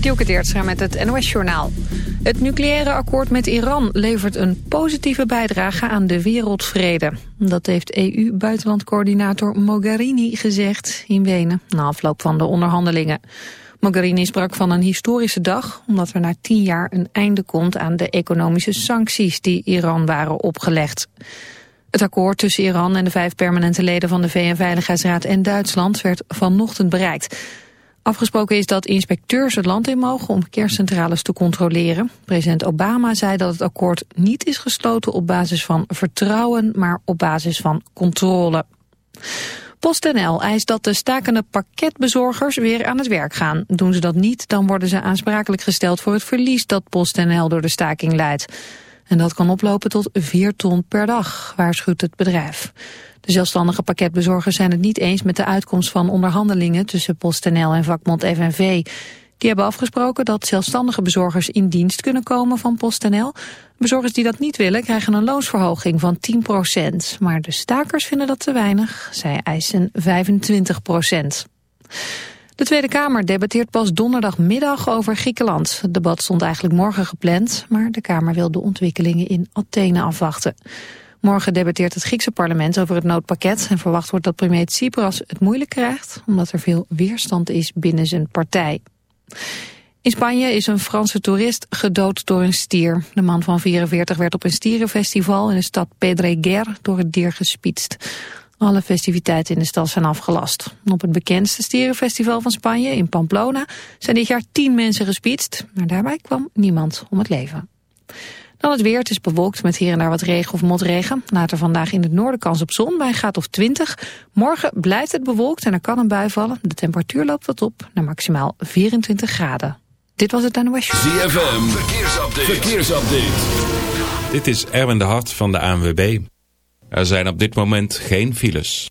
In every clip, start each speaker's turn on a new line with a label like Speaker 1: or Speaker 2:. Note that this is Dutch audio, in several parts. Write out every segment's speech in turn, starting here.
Speaker 1: Dielke met het NOS-journaal. Het nucleaire akkoord met Iran levert een positieve bijdrage aan de wereldvrede. Dat heeft EU-buitenlandcoördinator Mogherini gezegd in Wenen... na afloop van de onderhandelingen. Mogherini sprak van een historische dag... omdat er na tien jaar een einde komt aan de economische sancties... die Iran waren opgelegd. Het akkoord tussen Iran en de vijf permanente leden van de VN-veiligheidsraad en Duitsland werd vanochtend bereikt... Afgesproken is dat inspecteurs het land in mogen om kerncentrales te controleren. President Obama zei dat het akkoord niet is gesloten op basis van vertrouwen, maar op basis van controle. PostNL eist dat de stakende pakketbezorgers weer aan het werk gaan. Doen ze dat niet, dan worden ze aansprakelijk gesteld voor het verlies dat PostNL door de staking leidt. En dat kan oplopen tot 4 ton per dag, waarschuwt het bedrijf. De zelfstandige pakketbezorgers zijn het niet eens met de uitkomst van onderhandelingen tussen PostNL en vakbond FNV. Die hebben afgesproken dat zelfstandige bezorgers in dienst kunnen komen van PostNL. Bezorgers die dat niet willen krijgen een loonsverhoging van 10% Maar de stakers vinden dat te weinig. Zij eisen 25% De Tweede Kamer debatteert pas donderdagmiddag over Griekenland. Het debat stond eigenlijk morgen gepland, maar de Kamer wil de ontwikkelingen in Athene afwachten. Morgen debatteert het Griekse parlement over het noodpakket... en verwacht wordt dat premier Tsipras het moeilijk krijgt... omdat er veel weerstand is binnen zijn partij. In Spanje is een Franse toerist gedood door een stier. De man van 44 werd op een stierenfestival in de stad Pedreguer door het dier gespietst. Alle festiviteiten in de stad zijn afgelast. Op het bekendste stierenfestival van Spanje in Pamplona zijn dit jaar tien mensen gespietst, maar daarbij kwam niemand om het leven. Dan het weer. Het is bewolkt met hier en daar wat regen of motregen. Later vandaag in het noorden kans op zon bij een graad of 20. Morgen blijft het bewolkt en er kan een bui vallen. De temperatuur loopt wat op naar maximaal 24 graden. Dit was het NOS
Speaker 2: ZFM. Verkeersupdate. Verkeersupdate.
Speaker 3: Dit is Erwin de Hart van de ANWB. Er zijn op dit moment geen files.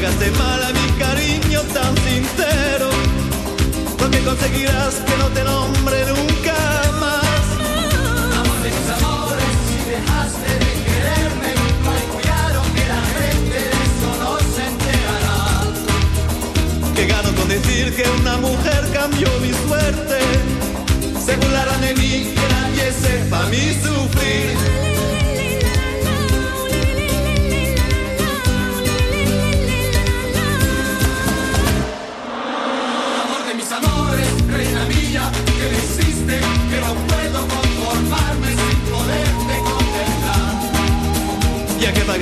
Speaker 4: Pagaste mal a mi cariño tan sincero, lo que conseguirás que no te nombre nunca más.
Speaker 5: Amor de mis amores, si dejaste de quererme, hay cuidado que la gente de eso no se enterará.
Speaker 4: Que gano con decir que una mujer cambió mi suerte. Se burlarán de mí, que nadie sepa mi sufrir.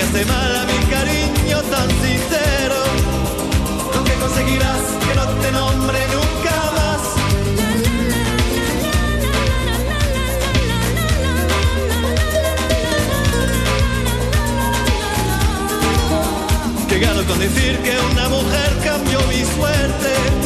Speaker 4: Pagaste mal a mi cariño tan sincero, lo que conseguirás que no te nombre nunca más. Que gano con decir que una mujer cambió mi suerte.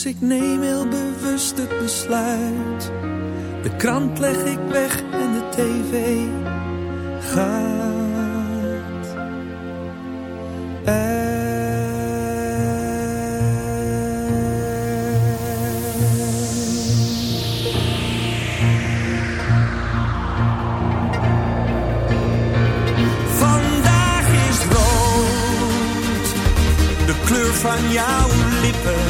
Speaker 6: Dus ik neem heel bewust het besluit. De krant leg ik weg en de tv gaat. Vandaag is rood, de kleur van jouw lippen.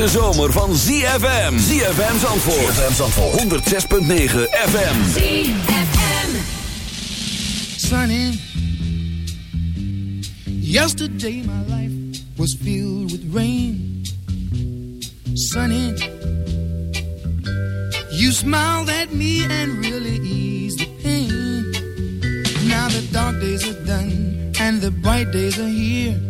Speaker 7: Hete zomer van ZFM. ZFM Zandvoort. ZFM Zandvoort. 106.9 FM.
Speaker 8: sunny. Yesterday my life was filled with rain. Sunny, you smiled at me and really eased the pain. Now the dark days are done and the bright days are here.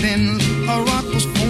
Speaker 8: Then a rock was formed